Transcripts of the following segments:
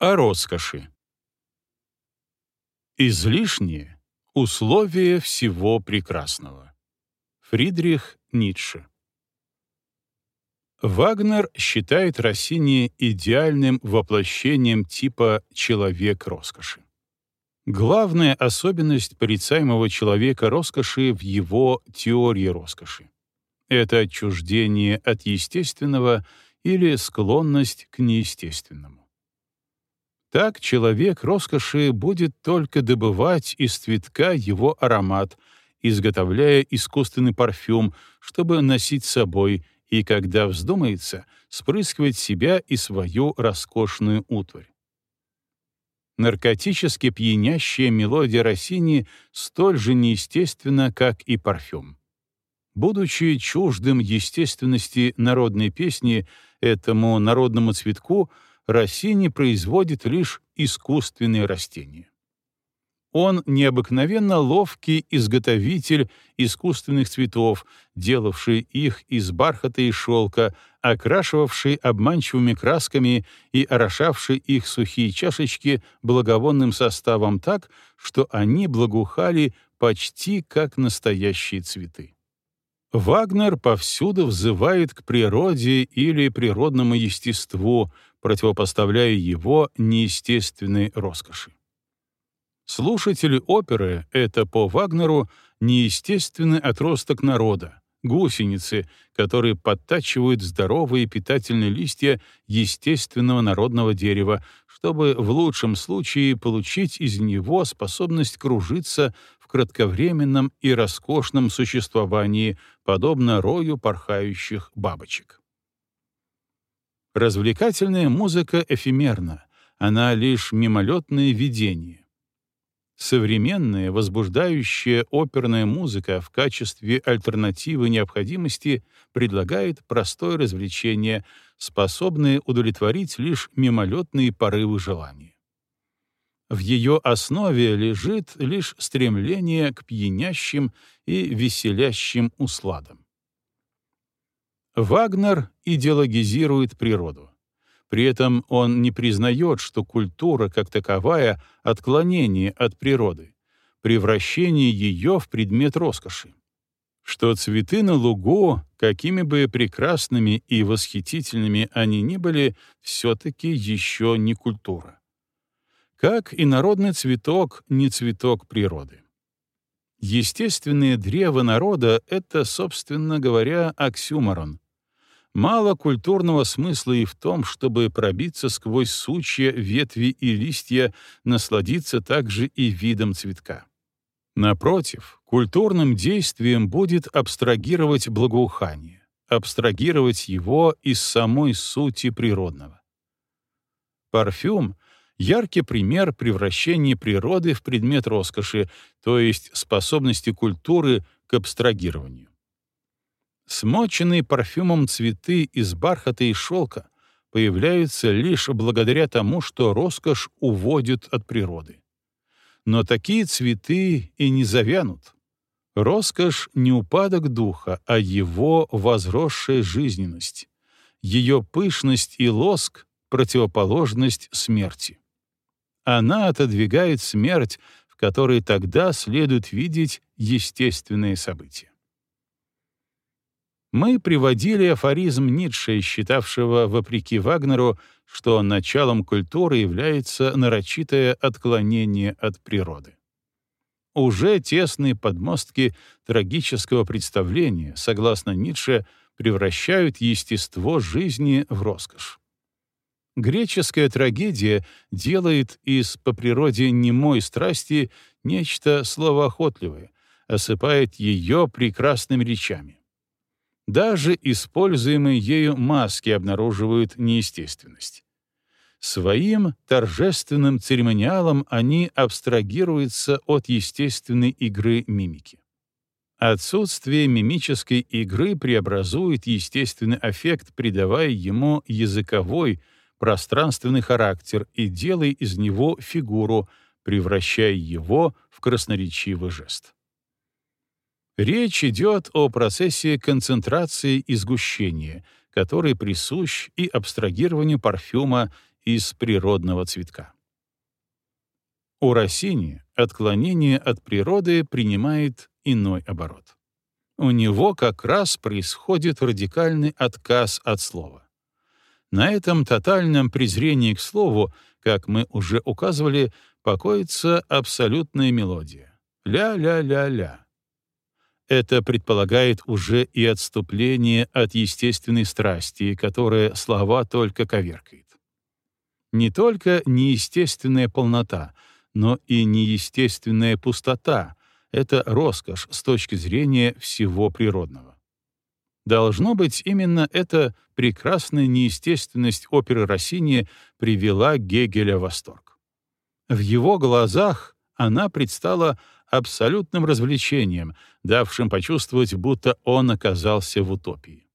О роскоши. Излишнее — условие всего прекрасного. Фридрих Ницше. Вагнер считает Россини идеальным воплощением типа «человек роскоши». Главная особенность порицаемого человека роскоши в его теории роскоши — это отчуждение от естественного или склонность к неестественному. Так человек роскоши будет только добывать из цветка его аромат, изготовляя искусственный парфюм, чтобы носить с собой и, когда вздумается, спрыскивать себя и свою роскошную утварь. Наркотически пьянящая мелодия Россини столь же неестественна, как и парфюм. Будучи чуждым естественности народной песни, этому народному цветку — Россини производит лишь искусственные растения. Он необыкновенно ловкий изготовитель искусственных цветов, делавший их из бархата и шелка, окрашивавший обманчивыми красками и орошавший их сухие чашечки благовонным составом так, что они благоухали почти как настоящие цветы. Вагнер повсюду взывает к природе или природному естеству, противопоставляя его неестественной роскоши. Слушатели оперы — это по Вагнеру неестественный отросток народа, гусеницы, которые подтачивают здоровые питательные листья естественного народного дерева, чтобы в лучшем случае получить из него способность кружиться в кратковременном и роскошном существовании, подобно рою порхающих бабочек. Развлекательная музыка эфемерна, она лишь мимолетное видение. Современная, возбуждающая оперная музыка в качестве альтернативы необходимости предлагает простое развлечение, способное удовлетворить лишь мимолетные порывы желания. В ее основе лежит лишь стремление к пьянящим и веселящим усладам. Вагнер идеологизирует природу. При этом он не признает, что культура как таковая — отклонение от природы, превращение ее в предмет роскоши. Что цветы на лугу, какими бы прекрасными и восхитительными они ни были, все-таки еще не культура. Как и народный цветок не цветок природы. Естественное древо народа — это, собственно говоря, оксюморон, Мало культурного смысла и в том, чтобы пробиться сквозь сучья, ветви и листья, насладиться также и видом цветка. Напротив, культурным действием будет абстрагировать благоухание, абстрагировать его из самой сути природного. Парфюм — яркий пример превращения природы в предмет роскоши, то есть способности культуры к абстрагированию. Смоченные парфюмом цветы из бархата и шелка появляются лишь благодаря тому, что роскошь уводит от природы. Но такие цветы и не завянут. Роскошь — не упадок духа, а его возросшая жизненность. Ее пышность и лоск — противоположность смерти. Она отодвигает смерть, в которой тогда следует видеть естественные события. Мы приводили афоризм Ницше, считавшего, вопреки Вагнеру, что началом культуры является нарочитое отклонение от природы. Уже тесные подмостки трагического представления, согласно Ницше, превращают естество жизни в роскошь. Греческая трагедия делает из по природе немой страсти нечто словоохотливое, осыпает ее прекрасными речами. Даже используемые ею маски обнаруживают неестественность. Своим торжественным церемониалом они абстрагируются от естественной игры мимики. Отсутствие мимической игры преобразует естественный эффект, придавая ему языковой, пространственный характер и делая из него фигуру, превращая его в красноречивый жест. Речь идет о процессе концентрации и сгущения, который присущ и абстрагированию парфюма, из природного цветка. У Россини отклонение от природы принимает иной оборот. У него как раз происходит радикальный отказ от слова. На этом тотальном презрении к слову, как мы уже указывали, покоится абсолютная мелодия. Ля-ля-ля-ля. Это предполагает уже и отступление от естественной страсти, которая слова только коверкает. Не только неестественная полнота, но и неестественная пустота — это роскошь с точки зрения всего природного. Должно быть, именно эта прекрасная неестественность оперы Россини привела Гегеля в восторг. В его глазах она предстала абсолютным развлечением, давшим почувствовать, будто он оказался в утопии.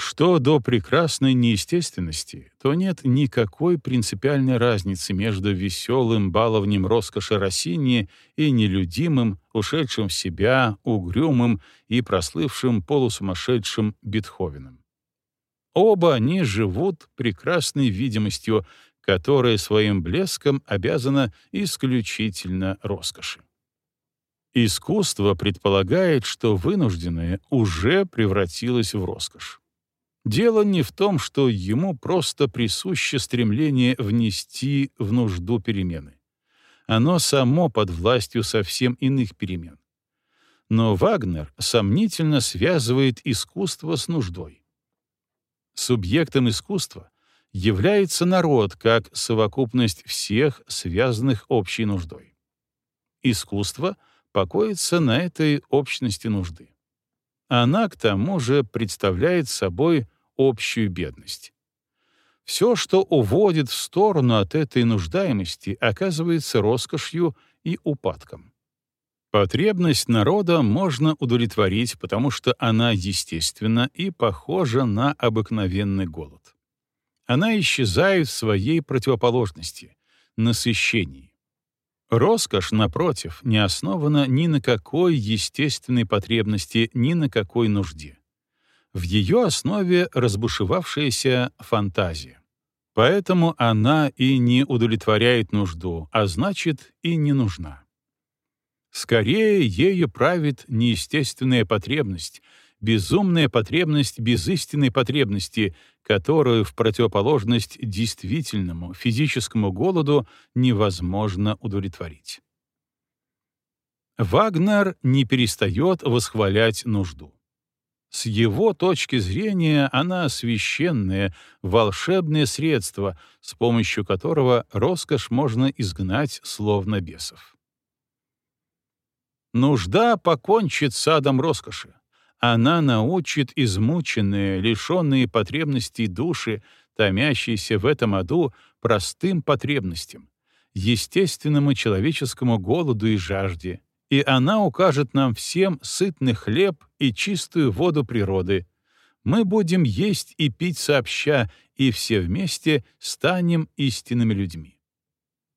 Что до прекрасной неестественности, то нет никакой принципиальной разницы между веселым баловнем роскоши Россини и нелюдимым, ушедшим в себя, угрюмым и прослывшим полусумасшедшим Бетховеном. Оба они живут прекрасной видимостью, которая своим блеском обязана исключительно роскоши. Искусство предполагает, что вынужденное уже превратилось в роскошь. Дело не в том, что ему просто присуще стремление внести в нужду перемены. Оно само под властью совсем иных перемен. Но Вагнер сомнительно связывает искусство с нуждой. Субъектом искусства является народ как совокупность всех, связанных общей нуждой. Искусство покоится на этой общности нужды. Она, к тому же, представляет собой общую бедность. Все, что уводит в сторону от этой нуждаемости, оказывается роскошью и упадком. Потребность народа можно удовлетворить, потому что она естественна и похожа на обыкновенный голод. Она исчезает в своей противоположности — насыщении. Роскошь, напротив, не основана ни на какой естественной потребности, ни на какой нужде в ее основе разбушевавшаяся фантазия. Поэтому она и не удовлетворяет нужду, а значит, и не нужна. Скорее, ею правит неестественная потребность, безумная потребность без истинной потребности, которую в противоположность действительному физическому голоду невозможно удовлетворить. Вагнер не перестает восхвалять нужду. С его точки зрения она священное, волшебное средство, с помощью которого роскошь можно изгнать словно бесов. Нужда покончит садом роскоши. Она научит измученные, лишенные потребностей души, томящиеся в этом аду, простым потребностям, естественному человеческому голоду и жажде, и она укажет нам всем сытный хлеб и чистую воду природы. Мы будем есть и пить сообща, и все вместе станем истинными людьми.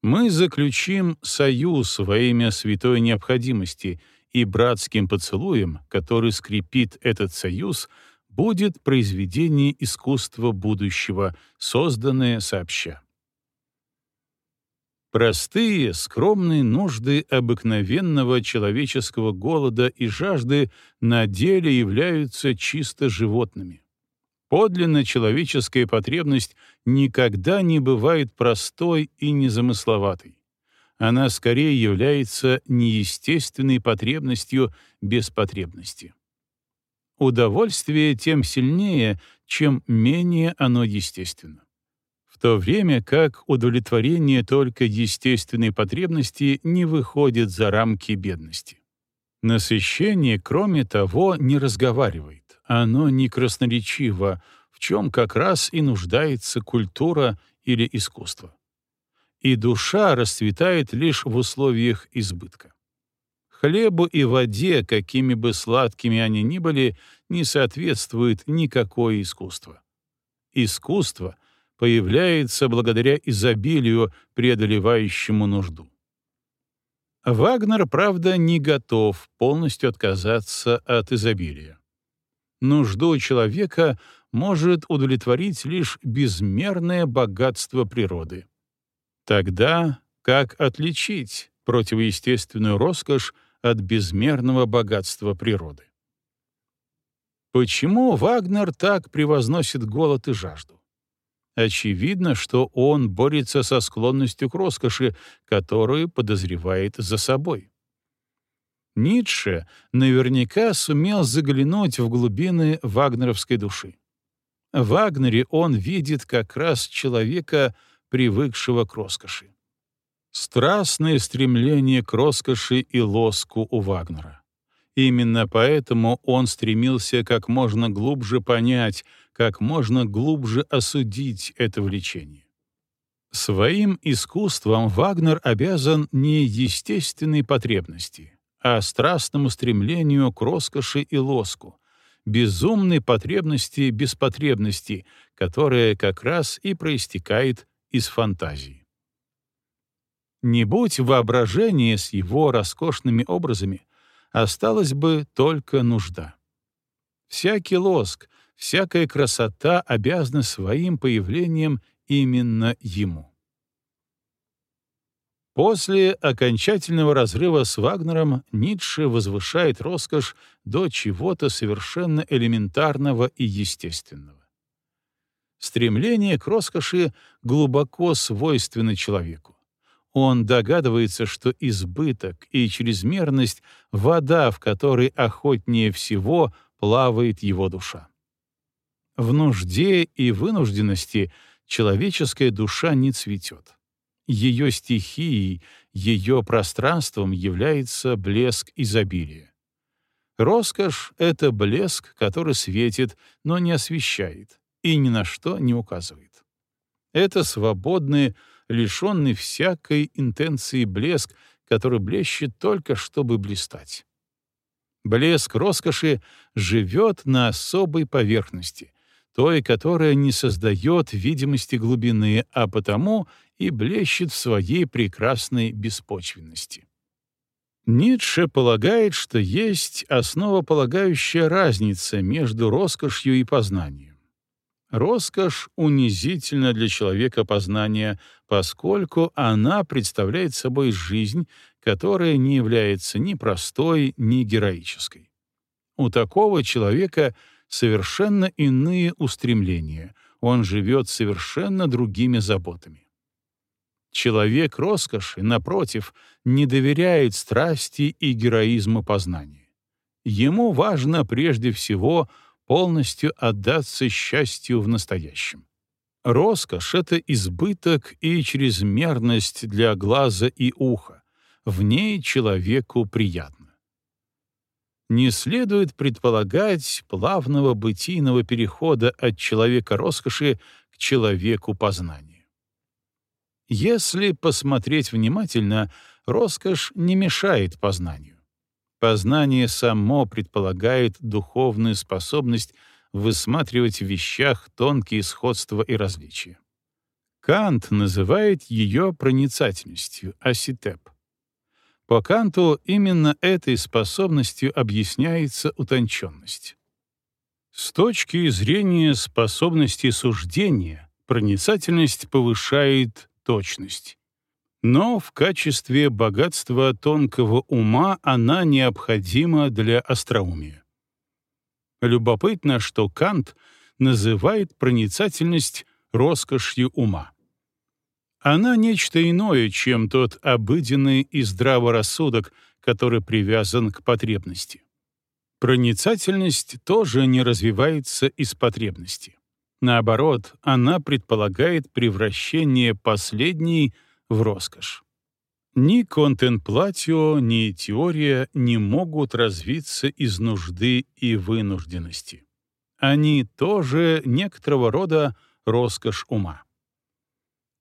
Мы заключим союз во имя святой необходимости, и братским поцелуем, который скрепит этот союз, будет произведение искусства будущего, созданное сообща. Простые, скромные нужды обыкновенного человеческого голода и жажды на деле являются чисто животными. Подлинно человеческая потребность никогда не бывает простой и незамысловатой. Она скорее является неестественной потребностью без потребности. Удовольствие тем сильнее, чем менее оно естественно то время как удовлетворение только естественной потребности не выходит за рамки бедности. Насыщение, кроме того, не разговаривает, оно не красноречиво, в чем как раз и нуждается культура или искусство. И душа расцветает лишь в условиях избытка. Хлебу и воде, какими бы сладкими они ни были, не соответствует никакое искусство. Искусство — появляется благодаря изобилию, преодолевающему нужду. Вагнер, правда, не готов полностью отказаться от изобилия. Нужду человека может удовлетворить лишь безмерное богатство природы. Тогда как отличить противоестественную роскошь от безмерного богатства природы? Почему Вагнер так превозносит голод и жажду? Очевидно, что он борется со склонностью к роскоши, которую подозревает за собой. Ницше наверняка сумел заглянуть в глубины вагнеровской души. В Вагнере он видит как раз человека, привыкшего к роскоши. Страстное стремление к роскоши и лоску у Вагнера. Именно поэтому он стремился как можно глубже понять, как можно глубже осудить это влечение. Своим искусством Вагнер обязан не естественной потребности, а страстному стремлению к роскоши и лоску, безумной потребности без потребности, которая как раз и проистекает из фантазии. Не будь воображения с его роскошными образами, осталась бы только нужда. Всякий лоск, всякая красота обязана своим появлением именно ему. После окончательного разрыва с Вагнером Ницше возвышает роскошь до чего-то совершенно элементарного и естественного. Стремление к роскоши глубоко свойственно человеку. Он догадывается, что избыток и чрезмерность — вода, в которой охотнее всего плавает его душа. В нужде и вынужденности человеческая душа не цветет. Ее стихией, ее пространством является блеск изобилия. Роскошь — это блеск, который светит, но не освещает и ни на что не указывает. Это свободный, лишенный всякой интенции блеск, который блещет только, чтобы блистать. Блеск роскоши живет на особой поверхности, той, которая не создает видимости глубины, а потому и блещет в своей прекрасной беспочвенности. Ницше полагает, что есть основополагающая разница между роскошью и познанием. Роскошь унизительна для человека познания, поскольку она представляет собой жизнь, которая не является ни простой, ни героической. У такого человека совершенно иные устремления, он живет совершенно другими заботами. Человек роскоши, напротив, не доверяет страсти и героизму познания. Ему важно прежде всего полностью отдаться счастью в настоящем. Роскошь — это избыток и чрезмерность для глаза и уха. В ней человеку приятно не следует предполагать плавного бытийного перехода от человека роскоши к человеку познания. Если посмотреть внимательно, роскошь не мешает познанию. Познание само предполагает духовную способность высматривать в вещах тонкие сходства и различия. Кант называет ее проницательностью, аситеп. По Канту именно этой способностью объясняется утонченность. С точки зрения способности суждения, проницательность повышает точность. Но в качестве богатства тонкого ума она необходима для остроумия. Любопытно, что Кант называет проницательность роскошью ума. Она нечто иное, чем тот обыденный и здравый рассудок, который привязан к потребности. Проницательность тоже не развивается из потребности. Наоборот, она предполагает превращение последней в роскошь. Ни контемплатио, ни теория не могут развиться из нужды и вынужденности. Они тоже некоторого рода роскошь ума.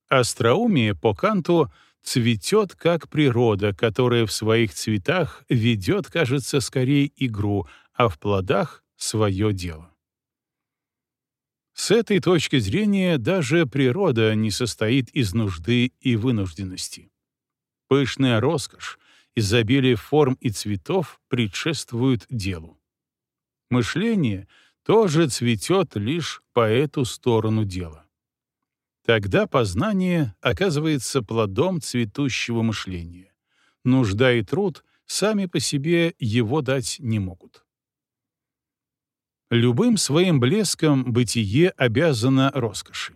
Остроумие по Канту цветет как природа, которая в своих цветах ведет, кажется, скорее игру, а в плодах — свое дело. С этой точки зрения даже природа не состоит из нужды и вынужденности. Пышная роскошь, изобилие форм и цветов предшествуют делу. Мышление тоже цветет лишь по эту сторону дела. Тогда познание оказывается плодом цветущего мышления. Нужда и труд сами по себе его дать не могут. Любым своим блеском бытие обязано роскоши.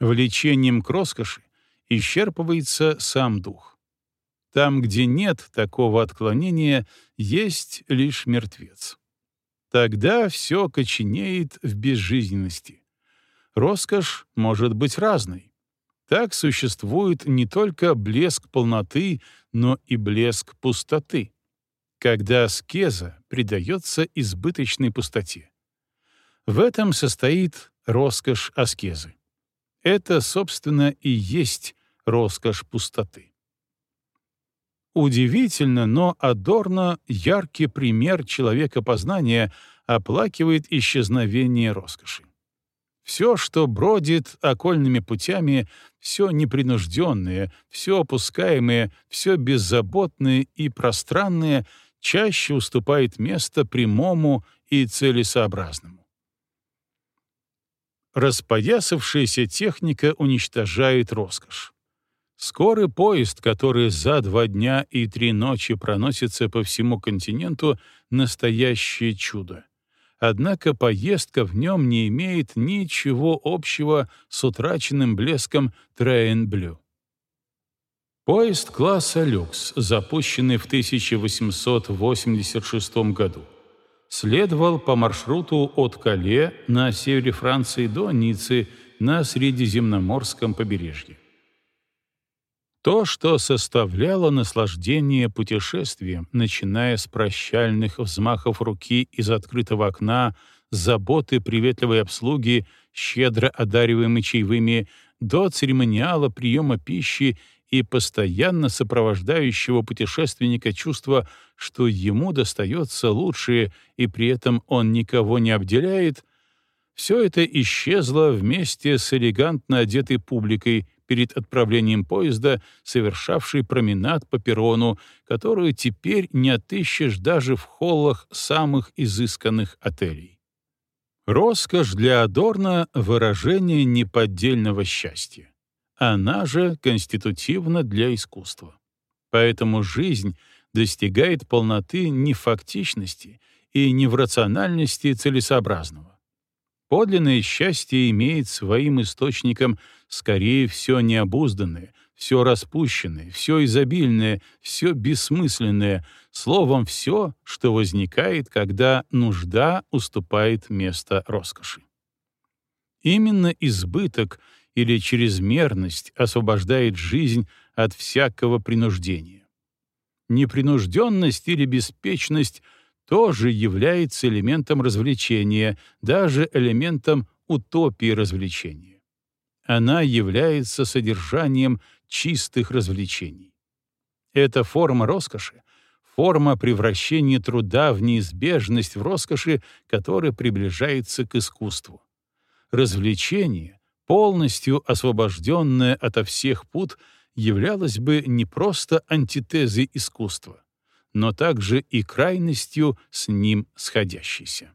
Влечением к роскоши исчерпывается сам дух. Там, где нет такого отклонения, есть лишь мертвец. Тогда все коченеет в безжизненности. Роскошь может быть разной. Так существует не только блеск полноты, но и блеск пустоты когда аскеза придается избыточной пустоте. В этом состоит роскошь аскезы. Это, собственно, и есть роскошь пустоты. Удивительно, но Адорно, яркий пример человека познания, оплакивает исчезновение роскоши. Все, что бродит окольными путями, все непринужденное, все опускаемое, все беззаботное и пространное — чаще уступает место прямому и целесообразному. Распоясавшаяся техника уничтожает роскошь. Скорый поезд, который за два дня и три ночи проносится по всему континенту, — настоящее чудо. Однако поездка в нем не имеет ничего общего с утраченным блеском Train Bleu. Поезд класса «Люкс», запущенный в 1886 году, следовал по маршруту от Кале на севере Франции до Ниццы на Средиземноморском побережье. То, что составляло наслаждение путешествием, начиная с прощальных взмахов руки из открытого окна, заботы приветливой обслуги, щедро одариваемой чаевыми, до церемониала приема пищи и постоянно сопровождающего путешественника чувство, что ему достается лучшее, и при этом он никого не обделяет, все это исчезло вместе с элегантно одетой публикой перед отправлением поезда, совершавшей променад по перрону, которую теперь не отыщешь даже в холлах самых изысканных отелей. Роскошь для Адорна — выражение неподдельного счастья. Она же конститутивна для искусства. Поэтому жизнь достигает полноты не фактичности и не в рациональности целесообразного. Подлинное счастье имеет своим источником скорее все необузданное, все распущенное, все изобильное, все бессмысленное, словом, все, что возникает, когда нужда уступает место роскоши. Именно избыток — или чрезмерность освобождает жизнь от всякого принуждения. Непринужденность или беспечность тоже является элементом развлечения, даже элементом утопии развлечения. Она является содержанием чистых развлечений. Эта форма роскоши — форма превращения труда в неизбежность в роскоши, которая приближается к искусству. Развлечение полностью освобожденная ото всех пут, являлась бы не просто антитезой искусства, но также и крайностью с ним сходящейся.